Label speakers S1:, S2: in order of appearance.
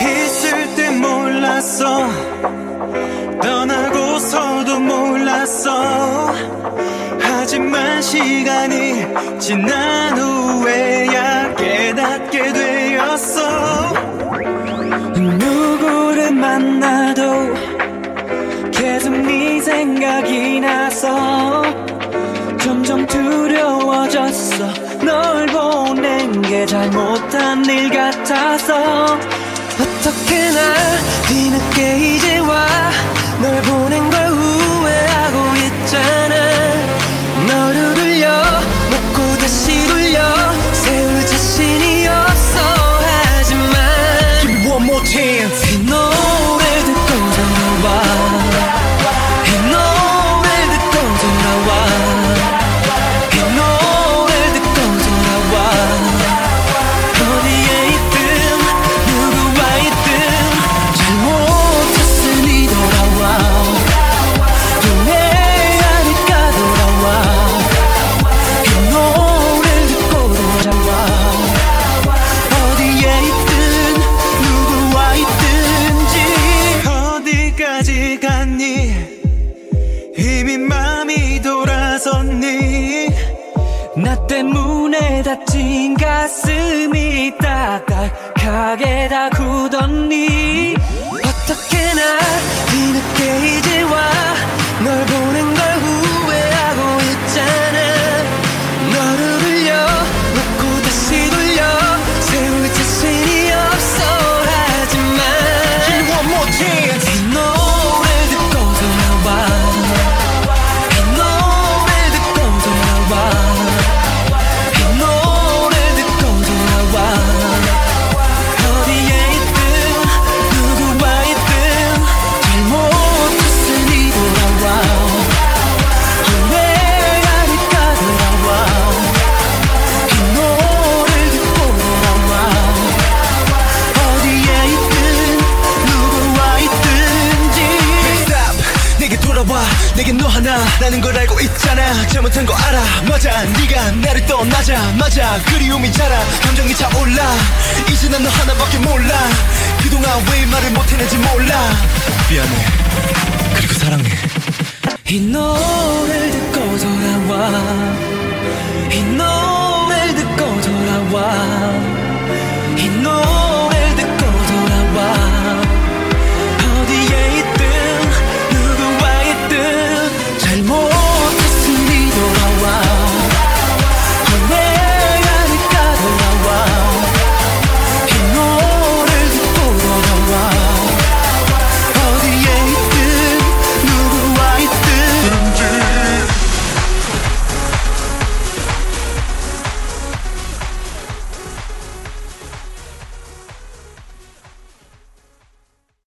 S1: 있을 때 몰랐어. 떠나고서도 몰랐어. 하지만 시간이 지난 후에 생각이 나서 점점 두려워졌어. 널 보낸 게 잘못한 일 같아서. 어떻게 나 뒤늦게 이제 와. 널 보낸 걸 나 때문에 다친 가슴이 딱딱하게 다 굳었니 내게 너 하나라는 걸 알고 있잖아. 잘못한 거 알아. 맞아 네가 나를 떠나자마자 그리움이 자라. 감정이 차올라. 이제 난 너 하나밖에 몰라. 그동안 왜 말을 못했는지 몰라. 미안해. 그리고 사랑해. 이 노래